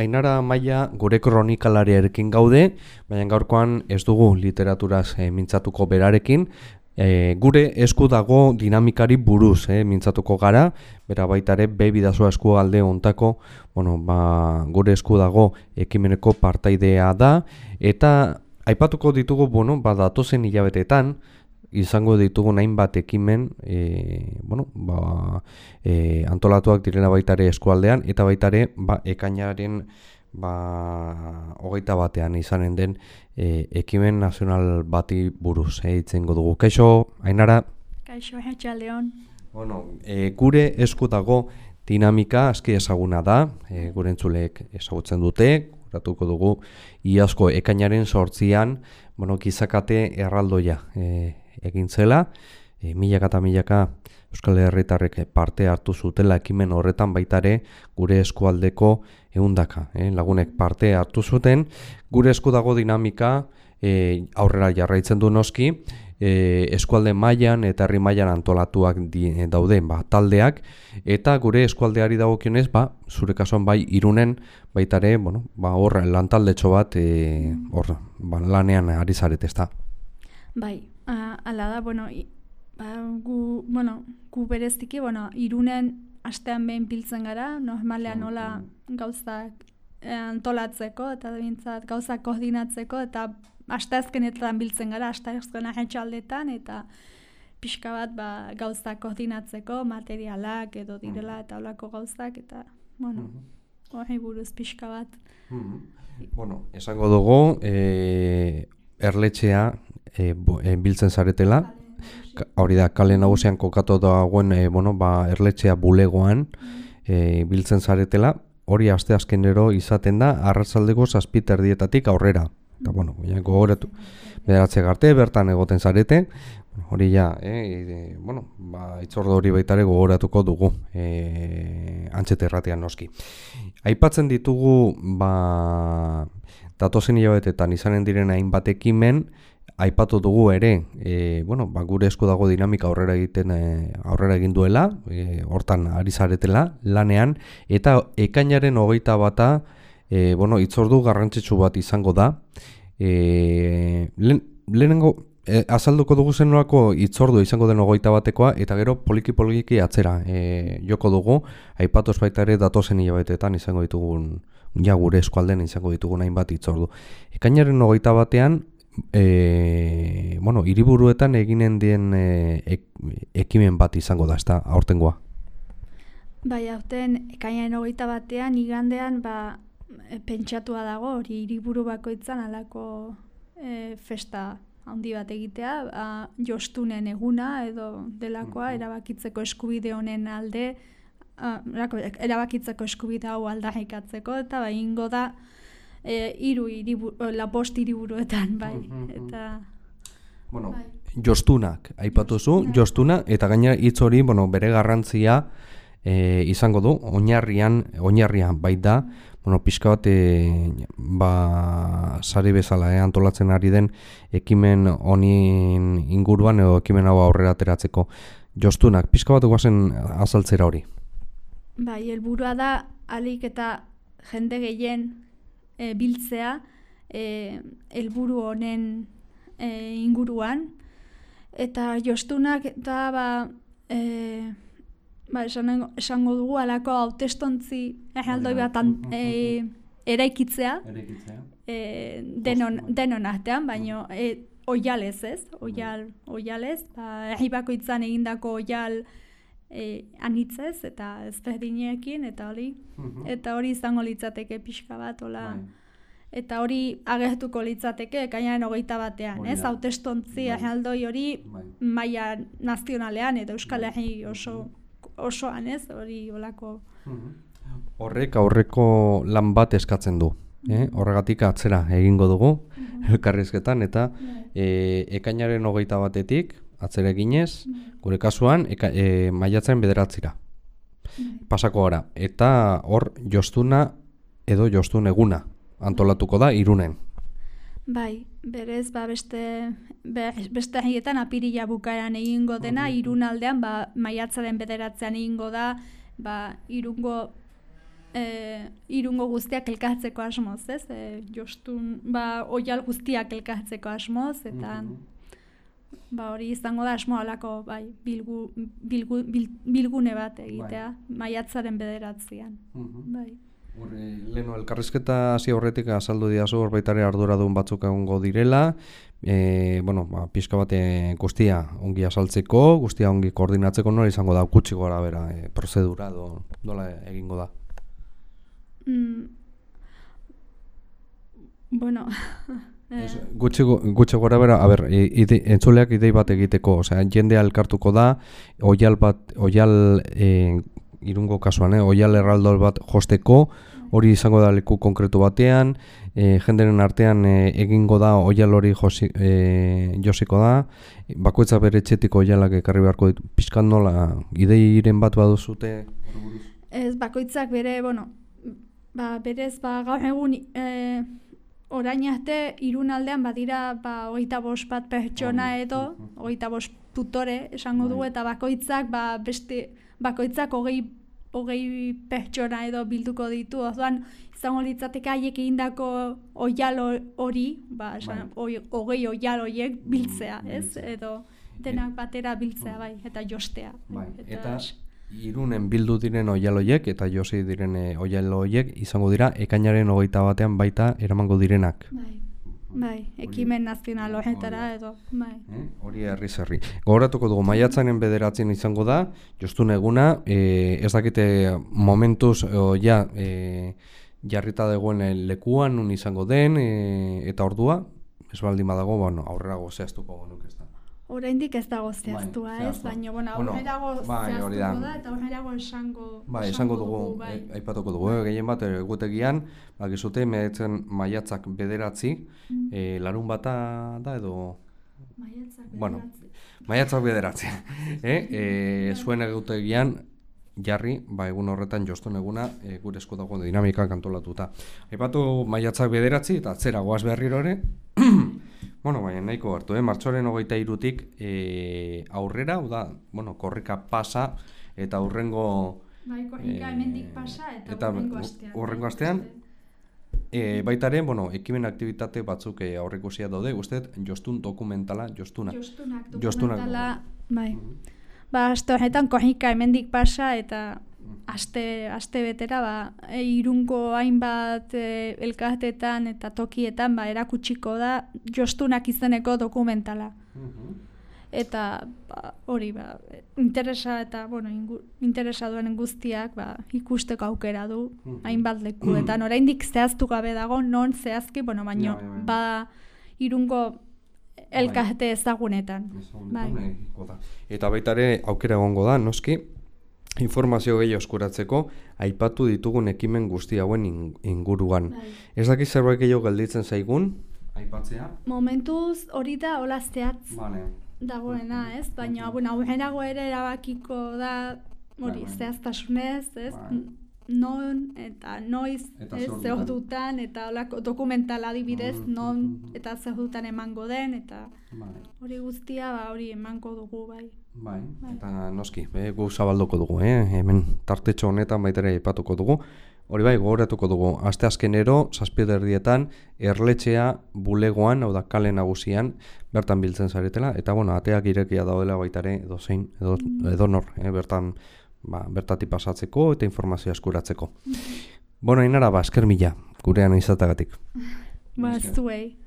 Ainara Maia gure kronikalariarekin gaude, baina gaurkoan ez dugu literaturaz e, mintzatuko berarekin, e, gure esku dago dinamikari buruz e, mintzatuko gara, bera baita ere bebidazoa esku alde ontako, bueno, ba, gure esku dago ekimeneko partaidea da, eta aipatuko ditugu, bueno, ba, datozen hilabetetan, izango ditugu nahin bat ekimen e, bueno, ba, e, antolatuak direna baitare eskualdean eta baitare ba, ekainaren ba, hogeita batean izanen den e, ekimen nazional bati buruz e, dugu. Kaixo, Ainara? Kaixo, Etxaldeon. Bueno, e, gure esku dago dinamika aski ezaguna da, e, gure entzulek ezagutzen dute, Ratuko dugu, iazko ekainaren sortzian, bueno, gizakate erraldoia e, egin zela, e, milaka eta milaka Euskal Herritarrek parte hartu zutela ekimen horretan baitare gure eskualdeko eundaka. Eh? Lagunek parte hartu zuten, gure esku dago dinamika e, aurrera jarraitzen du noski, e, eskualde mailan eta herri mailan antolatuak di, e, dauden ba, taldeak, eta gure eskualdeari dagokionez, ba, zure kasuan bai irunen baitare, bueno, ba, horra lantaldetxo bat e, hor, ba, lanean ari zaret ez da. Bai, ala da, bueno, ba, gu, bueno, gu bereziki, bueno, irunen astean behin piltzen gara, normalean nola gauzak eh, antolatzeko, eta bintzat gauzak koordinatzeko, eta asteazkenetan biltzen gara, asteazken ahentxaldetan, eta pixka bat ba, gauzak koordinatzeko, materialak edo direla, eta olako gauzak, eta, bueno, hori buruz pixka bat. Bueno, esango dugu, e, erletxea e, biltzen zaretela, hori da, kale nagusian kokatu dagoen, e, bueno, ba, erletxea bulegoan e, biltzen zaretela, hori aste azkenero izaten da, arratzaldeko zazpiter dietatik aurrera. Eta, bueno, gogoratu, bederatze garte, bertan egoten zarete, hori ja, e, bueno, ba, itzordo hori baitare gogoratuko dugu, e, antxete erratean noski. Aipatzen ditugu, ba, datozen hilabetetan izanen diren hainbat ekimen, aipatu dugu ere, e, bueno, ba, gure esku dago dinamika aurrera egiten e, aurrera egin duela, e, hortan ari zaretela lanean eta ekainaren hogeita bata, e, bueno, itzordu garrantzitsu bat izango da. E, lehenengo e, azalduko dugu zenolako itzordu izango den hogeita batekoa eta gero poliki poliki atzera e, joko dugu, aipatu baita ere datozen hilabetetan izango ditugun ja gure eskualden izango ditugu nahin bat itzordu. Ekainaren hogeita batean e, bueno, iriburuetan eginen dien e, ekimen bat izango da, ezta, aurtengoa? Bai, aurten, ekainaren hogeita batean, igandean, ba, e, pentsatua dago, hori iriburu bakoitzan alako e, festa handi bat egitea, ba, jostunen eguna edo delakoa, erabakitzeko eskubide honen alde, erabakitzeko eskubide hau aldarrikatzeko, eta ba, ingo da, e, iru iribu, la bost iriburuetan, bai, eta... Bueno, bai. jostunak, aipatu zu, jostuna, eta gaina hitz hori, bueno, bere garrantzia e, izango du, oinarrian, oinarrian bai da, bueno, pixka bat, e, ba, sari bezala, eh, antolatzen ari den, ekimen honin inguruan, edo ekimen hau aurrera ateratzeko. Jostunak, pixka bat guazen azaltzera hori. Bai, helburua da, alik eta jende gehien e, biltzea e, helburu honen e, inguruan. Eta jostunak eta ba, e, ba esango, esango dugu alako hautestontzi erraldoi bat e, eraikitzea. E, denon, denon artean, baino e, oialez ez, oial, oialez, ba, erribako itzan egindako oial e, anitzez eta ezberdinekin eta hori. Mhm. eta hori izango litzateke pixka bat hola. Bai. eta hori agertuko litzateke ekainaren hogeita batean ez? hautestontzi bai. aldoi hori bai. maila nazionalean eta euskal herri oso osoan ez? Hori holako. Mhm. horrek aurreko lan bat eskatzen du Eh, horregatik atzera egingo dugu mm elkarrizketan eta e, ekainaren hogeita batetik atzera eginez, gure kasuan, eka, e, maiatzen bederatzira. Pasako gara. Eta hor, jostuna edo jostun eguna antolatuko da irunen. Bai, berez, ba, beste, be, beste haietan apirila bukaeran egingo dena, irun aldean, ba, maiatzaren bederatzean egingo da, ba, irungo e, irungo guztiak elkartzeko asmoz, ez? E, jostun, ba, oial guztiak elkartzeko asmoz, eta Mhm. Ba, hori izango da asmo alako, bai, bilgu, bilgu, bil, bilgune bat egitea, maiatzaren bederatzean, Mhm. bai. Hor, eh, leheno elkarrizketa hasi horretik azaldu diazu hor baitare arduradun batzuk egongo direla, e, bueno, ba, pixka bate guztia ongi azaltzeko, guztia ongi koordinatzeko nola izango da, gutxi gora bera, e, prozedura edo nola egingo da. Mm, bueno, gutxi, go- gutxi gora bera, a ber, ide, entzuleak idei bat egiteko, osea, jendea elkartuko da, oial bat, oial e, irungo kasuan, eh, oial erraldol bat josteko, hori izango da leku konkretu batean, e, jenderen artean e, egingo da oial hori josi, e, josiko da, bakoitza bere etxetik oialak ekarri beharko ditu, pixkan nola, ideiren bat baduzute, ez bakoitzak bere, bueno, ba, berez, ba, gaur egun e, orain arte irunaldean badira ba, hogeita bost bat pertsona edo, mhm. hogeita bost tutore esango dugu, Bai. eta bakoitzak ba, beste, bakoitzak hogei, hogei pertsona edo bilduko ditu, orduan izango litzateke haiek egindako oial ho- hori, ba, esan, Bai. hogei oial horiek biltzea, Mm, ez? Edo denak batera biltzea, bai, eta jostea. Bai, eta irunen bildu diren oialoiek eta josi diren e, oialoiek izango dira ekainaren hogeita batean baita eramango direnak. Bai, bai, ekimen nazional horretara edo, bai. Eh? Hori herri zerri. Gogoratuko dugu, maiatzaren bederatzen izango da, jostun eguna, e, ez dakite momentuz o, ja, e, jarrita dagoen lekuan nun izango den e, eta ordua, ez baldin badago, bueno, aurrerago zehaztuko genuke ez da. Oraindik ez dago zehaztua, Bai, ez? Baina, bueno, Bueno, aurrerago bai, zehaztuko da, eta aurrerago esango, Ba, esango dugu, bai. e, aipatuko dugu, eh, gehien bat, egutegian, bakizute, mehetzen maiatzak bederatzi, Mm. e, larun bata da edo, Maiatzak bueno, bederatzi. maiatzak bederatzi, eh? e, zuen egutegian, jarri, ba, egun horretan jostun eguna, e, gure esku dago dinamika kantolatuta. Aipatu maiatzak bederatzi, eta atzera goaz berriro ere, bueno, baina nahiko hartu, eh? martxoren hogeita irutik e, aurrera, hau da, bueno, korrika pasa, eta aurrengo Bai, korrika Eh, hemendik pasa eta, eta hurrengo hu- astean. hurrengo bai, astean? E, baitaren, bueno, ekimen aktivitate batzuk e, aurreikusia daude, uste jostun dokumentala, jostuna. Jostunak Jostunak dokumentala, bai. Ba, aste horretan korrika hemendik pasa eta aste, aste betera, ba, e, irungo hainbat e, elkartetan eta tokietan ba, erakutsiko da jostunak izeneko dokumentala. Eta ba, hori ba, interesa eta bueno, ingu, interesa duen guztiak ba, ikusteko aukera du Mhm. hainbat lekuetan. Oraindik zehaztu gabe dago non zehazki, bueno, baino Ja, ba irungo elkarte ezagunetan. Bai. Eta baita ere aukera egongo da, noski, informazio gehi eskuratzeko aipatu ditugun ekimen guzti hauen in- inguruan. Bai. Ez dakit zerbait gehiago gelditzen zaigun, aipatzea? Momentuz hori da hola zehatz Vale. dagoena, ez? Baina, bueno, aurrerago ere erabakiko da hori Bai, bai. zehaztasunez, ez? Bai. Non eta noiz, zer dutan eta holako dokumental adibidez Mhm, non mhm. eta zer dutan emango den eta Vale. hori guztia ba hori emango dugu bai. Bai, Bai. eta noski, e, gu zabalduko dugu, eh? hemen tartetxo honetan baita ere aipatuko dugu. Hori bai, gogoratuko dugu, aste azkenero, zazpiederdietan, erletxea bulegoan, hau da kale nagusian, bertan biltzen zaretela, eta bueno, ateak irekia daudela baita ere, edo zein, edo, edo nor, eh? bertan, ba, bertatik pasatzeko eta informazioa eskuratzeko. Bueno, inara, ba, esker mila, gurean izatagatik. Ba, zuei.